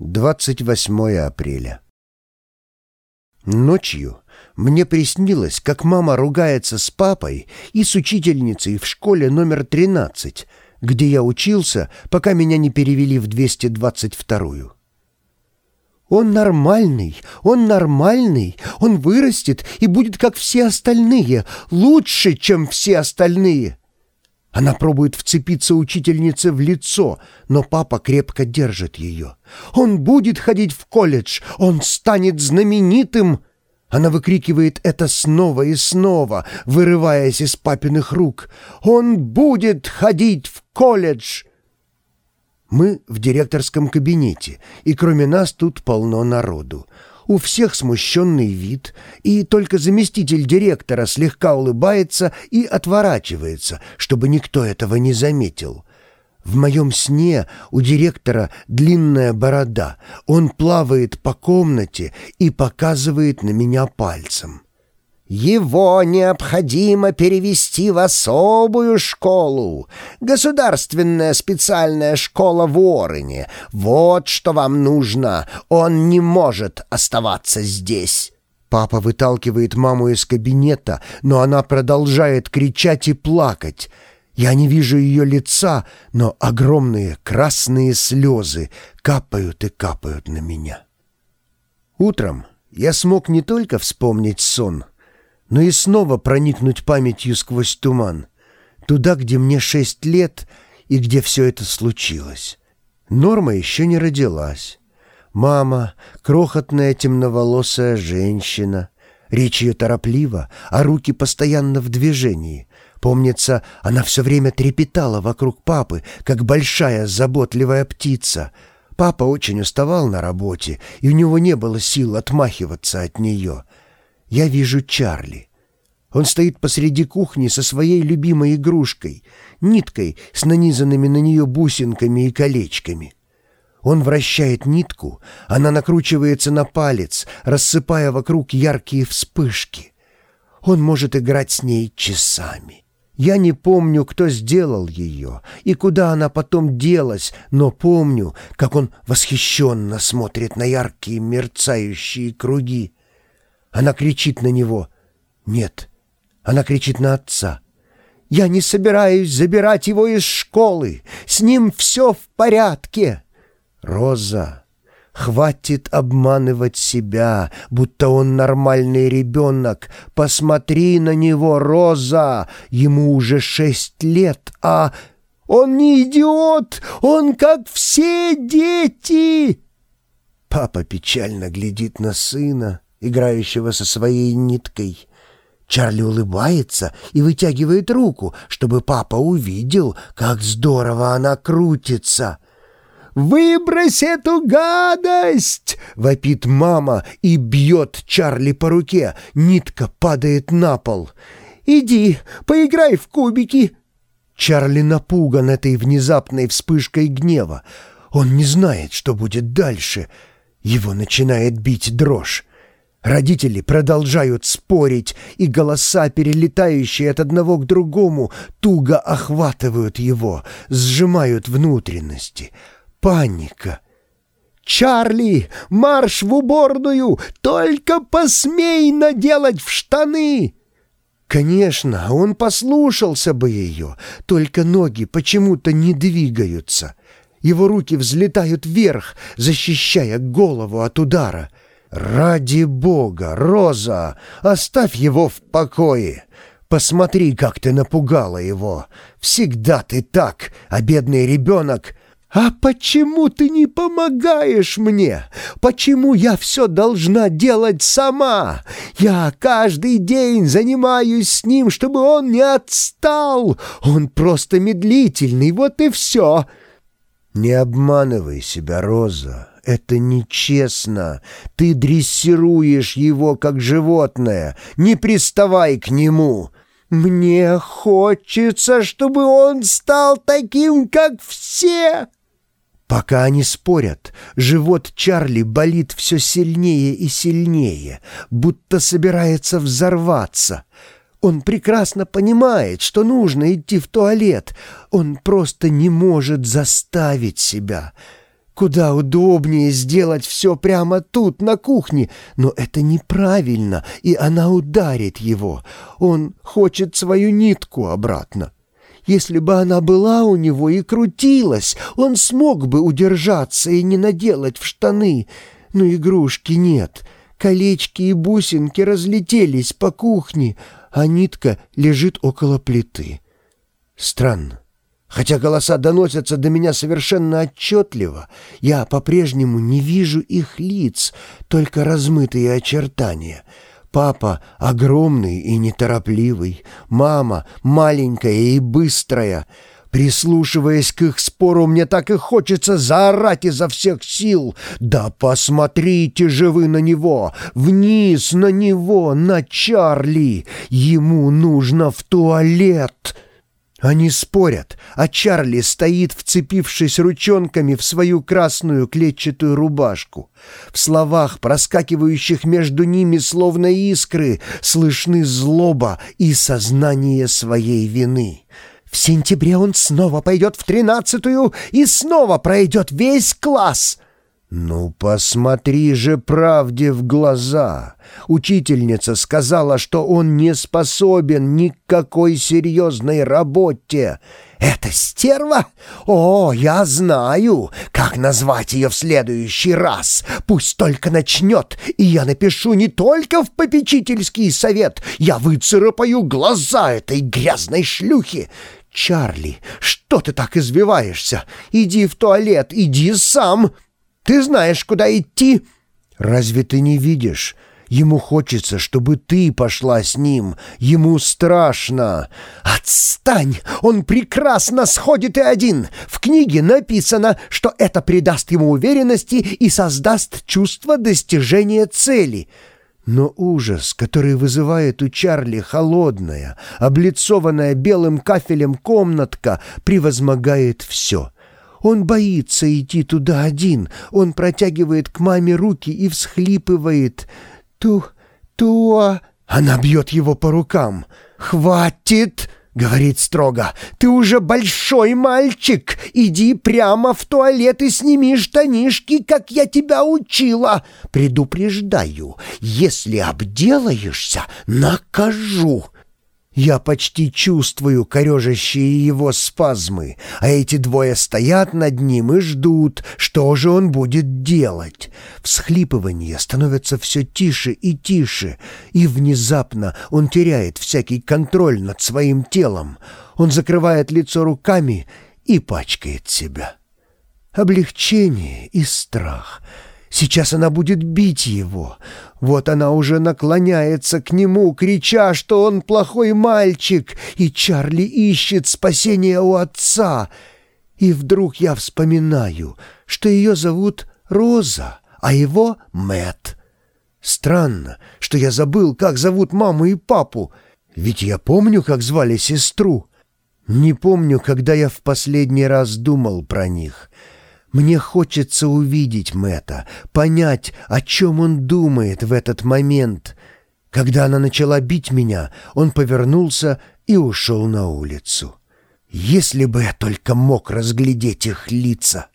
28 апреля. Ночью мне приснилось, как мама ругается с папой и с учительницей в школе номер 13, где я учился, пока меня не перевели в 222-ю. «Он нормальный, он нормальный, он вырастет и будет как все остальные, лучше, чем все остальные». Она пробует вцепиться учительнице в лицо, но папа крепко держит ее. «Он будет ходить в колледж! Он станет знаменитым!» Она выкрикивает это снова и снова, вырываясь из папиных рук. «Он будет ходить в колледж!» Мы в директорском кабинете, и кроме нас тут полно народу. У всех смущенный вид, и только заместитель директора слегка улыбается и отворачивается, чтобы никто этого не заметил. В моем сне у директора длинная борода. Он плавает по комнате и показывает на меня пальцем. Его необходимо перевести в особую школу. Государственная специальная школа в Уоррене. Вот что вам нужно. Он не может оставаться здесь». Папа выталкивает маму из кабинета, но она продолжает кричать и плакать. Я не вижу ее лица, но огромные красные слезы капают и капают на меня. Утром я смог не только вспомнить сон, но и снова проникнуть памятью сквозь туман, туда, где мне шесть лет и где все это случилось. Норма еще не родилась. Мама, крохотная темноволосая женщина, речь ее тороплива, а руки постоянно в движении. Помнится, она все время трепетала вокруг папы, как большая заботливая птица. Папа очень уставал на работе, и у него не было сил отмахиваться от нее — я вижу Чарли. Он стоит посреди кухни со своей любимой игрушкой, ниткой с нанизанными на нее бусинками и колечками. Он вращает нитку, она накручивается на палец, рассыпая вокруг яркие вспышки. Он может играть с ней часами. Я не помню, кто сделал ее и куда она потом делась, но помню, как он восхищенно смотрит на яркие мерцающие круги. Она кричит на него. Нет, она кричит на отца. «Я не собираюсь забирать его из школы. С ним все в порядке». «Роза, хватит обманывать себя, будто он нормальный ребенок. Посмотри на него, Роза, ему уже шесть лет, а...» «Он не идиот! Он как все дети!» Папа печально глядит на сына играющего со своей ниткой. Чарли улыбается и вытягивает руку, чтобы папа увидел, как здорово она крутится. «Выбрось эту гадость!» — вопит мама и бьет Чарли по руке. Нитка падает на пол. «Иди, поиграй в кубики!» Чарли напуган этой внезапной вспышкой гнева. Он не знает, что будет дальше. Его начинает бить дрожь. Родители продолжают спорить, и голоса, перелетающие от одного к другому, туго охватывают его, сжимают внутренности. Паника. «Чарли, марш в уборную! Только посмей наделать в штаны!» Конечно, он послушался бы ее, только ноги почему-то не двигаются. Его руки взлетают вверх, защищая голову от удара — «Ради бога, Роза, оставь его в покое! Посмотри, как ты напугала его! Всегда ты так, а бедный ребенок...» «А почему ты не помогаешь мне? Почему я все должна делать сама? Я каждый день занимаюсь с ним, чтобы он не отстал. Он просто медлительный, вот и все». «Не обманывай себя, Роза. Это нечестно. Ты дрессируешь его как животное. Не приставай к нему. Мне хочется, чтобы он стал таким, как все. Пока они спорят, живот Чарли болит все сильнее и сильнее, будто собирается взорваться. Он прекрасно понимает, что нужно идти в туалет. Он просто не может заставить себя. Куда удобнее сделать все прямо тут, на кухне, но это неправильно, и она ударит его. Он хочет свою нитку обратно. Если бы она была у него и крутилась, он смог бы удержаться и не наделать в штаны. Но игрушки нет. Колечки и бусинки разлетелись по кухне, а нитка лежит около плиты. Странно. Хотя голоса доносятся до меня совершенно отчетливо, я по-прежнему не вижу их лиц, только размытые очертания. Папа огромный и неторопливый, мама маленькая и быстрая. Прислушиваясь к их спору, мне так и хочется заорать изо всех сил. «Да посмотрите же вы на него! Вниз на него, на Чарли! Ему нужно в туалет!» Они спорят, а Чарли стоит, вцепившись ручонками в свою красную клетчатую рубашку. В словах, проскакивающих между ними словно искры, слышны злоба и сознание своей вины. В сентябре он снова пойдет в тринадцатую и снова пройдет весь класс — «Ну, посмотри же правде в глаза!» Учительница сказала, что он не способен ни к какой серьезной работе. «Это стерва? О, я знаю, как назвать ее в следующий раз. Пусть только начнет, и я напишу не только в попечительский совет, я выцарапаю глаза этой грязной шлюхи. Чарли, что ты так извиваешься? Иди в туалет, иди сам!» Ты знаешь, куда идти?» «Разве ты не видишь? Ему хочется, чтобы ты пошла с ним. Ему страшно». «Отстань! Он прекрасно сходит и один. В книге написано, что это придаст ему уверенности и создаст чувство достижения цели». Но ужас, который вызывает у Чарли холодная, облицованная белым кафелем комнатка, превозмогает все — он боится идти туда один. Он протягивает к маме руки и всхлипывает. «Ту... туа...» Она бьет его по рукам. «Хватит!» — говорит строго. «Ты уже большой мальчик! Иди прямо в туалет и сними штанишки, как я тебя учила! Предупреждаю, если обделаешься, накажу!» Я почти чувствую корежащие его спазмы, а эти двое стоят над ним и ждут, что же он будет делать. Всхлипывания становятся все тише и тише, и внезапно он теряет всякий контроль над своим телом. Он закрывает лицо руками и пачкает себя. Облегчение и страх — Сейчас она будет бить его. Вот она уже наклоняется к нему, крича, что он плохой мальчик, и Чарли ищет спасения у отца. И вдруг я вспоминаю, что ее зовут Роза, а его Мэт. Странно, что я забыл, как зовут маму и папу, ведь я помню, как звали сестру. Не помню, когда я в последний раз думал про них — мне хочется увидеть Мэтта, понять, о чем он думает в этот момент. Когда она начала бить меня, он повернулся и ушел на улицу. Если бы я только мог разглядеть их лица!»